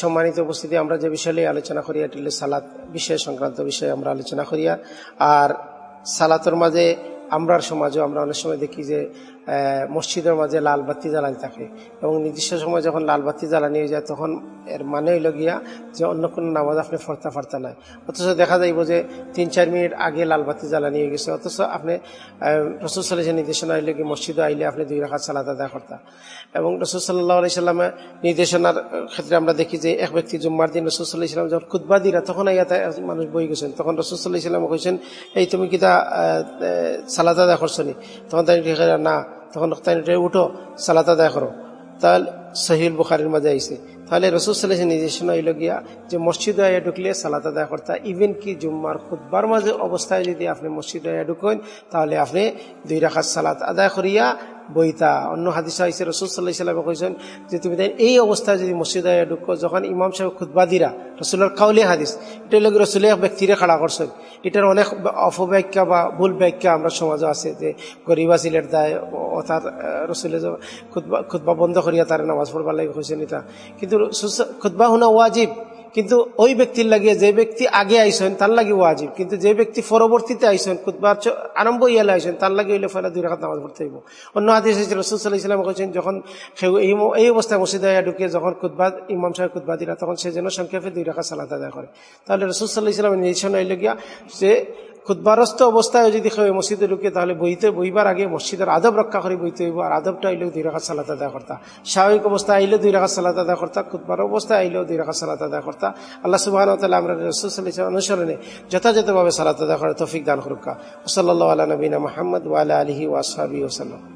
সম্মানিত উপস্থিতি, আমরা যে বিষয় নিয়ে আলোচনা করি, এটি সালাত বিষয়, সংক্রান্ত বিষয়ে আমরা আলোচনা করিয়া। আর সালাতের মাঝে আমরার সমাজও আমরা অনেক সময় দেখি যে মসজিদের মাঝে লাল বাতি জ্বালানি থাকে এবং নির্দিষ্ট সময় যখন লাল বাতি জ্বালানি হয়ে যায় তখন এর মানে হইল গিয়া যে অন্য কোনো নামাজ আপনি ফর্তা ফার্তা নাই অথচ দেখা যাইব যে তিন, চার মিনিট আগে লাল বাতি জ্বালানি হয়ে গেছে। অথচ আপনি রসুল সাল্লাহ নির্দেশনা হইলে কি মসজিদে আইলে আপনি দুই রাখা সালাদ আদায় করতা। এবং রসুল সাল্লাহ আলি সাল্লামের নির্দেশনার ক্ষেত্রে আমরা দেখি যে এক ব্যক্তি জুম্মার দিন রসুল সাল্লাহ ইসলাম যখন খুদ্া দিরা তখন আইয়াতে মানুষ বই গেছেন। তখন রসুল সাল্লাহ ইসলাম কইছেন, এই তুমি কিতা সালাদ আদায় করছ নি? তখন তাই না তখন তাই উঠো, সালাত আদায় করো। তাহলে সহিল বুখারির মাঝে আইসে তাহলে রসুল সাল্লাহ নির্দেশনা হইল গিয়া যে মসজিদ আয়া ঢুকলে সালাত আদায় করতা ইভেন কি জুম্মার খুদ্বার মাঝে অবস্থায় যদি আপনি মসজিদ আয়া ঢুকেন, তাহলে আপনি দুই রাখার সালাত আদায় করিয়া বইতা। অন্য হাদিসা হয়েছে রসুল সাল্লাহ ইসলামে কইছেন যে তুমি তাই এই অবস্থায় যদি মসজিদ ঢুকো, যখন ইমাম সাহেব খুদ্া দিরা, রসুলের কাউলি হাদিস, এটা লোক রসুলে এক ব্যক্তিরে খাড়া করছেন এটার অনেক অপব্যাখ্যা বা ভুল ব্যাখ্যা আমরা সমাজে আছে যে গরিবা সিলের দায় অর্থাৎ রসুলে খুদ্া বন্ধ করিয়া তার নামাজ পড়বার লাগে হয়েছেন এটা। কিন্তু খুদ্া শুনা ওয়াজিব। কিন্তু ওই ব্যক্তির লাগিয়ে যে ব্যক্তি আগে আইসেন, তার লাগে ওয়াজিব। কিন্তু যে ব্যক্তি পরবর্তীতে আইসেন খুদ্বার আরম্ভ ইয়ালে আইসেন, তার লাগে হইলে ফলে দুই রাখাত নামাজ পড়তে হইব। অন্য হাদিস হয়েছিল রসুল সাল্লাহ ইসলাম কেছেন যখন এই অবস্থায় মসজিদে ঢুকে যখন খুদ্া ইমাম সাহেব খুদ্া দিলা, তখন সে যেন সংক্ষেপে দুই রাখা সালাত আদায় করে। তাহলে রসুল সাল্লাহ ইসলামের নির্দেশন হইলে গিয়া, যে খুদ্বারস্থ অবস্থায় যদি হয় মসজিদে ঢুকে, তাহলে বইতে, বইবার আগে মসজিদের আদব রক্ষা করে বইতে হইব। আর আদবটা আইলেও দুই রাখা সালাত আদায় করতা। স্বাভাবিক অবস্থায় আইলেও দুই রাখা সালাত আদায় করতা। খুদ্বার অবস্থায় আইলেও দুই রাখা সালাত আদায় করতা। আল্লাহ সুবাহ আমরা রসুল্লাহ অনুসরণে যথাযথভাবে সালাত আদায় করে তফিক দান করুকা। ওসল্লা আল্লাহ নবীনা মহম্মদ ওয়ালা আলহি ওয়াসাবি ওসাল্লাম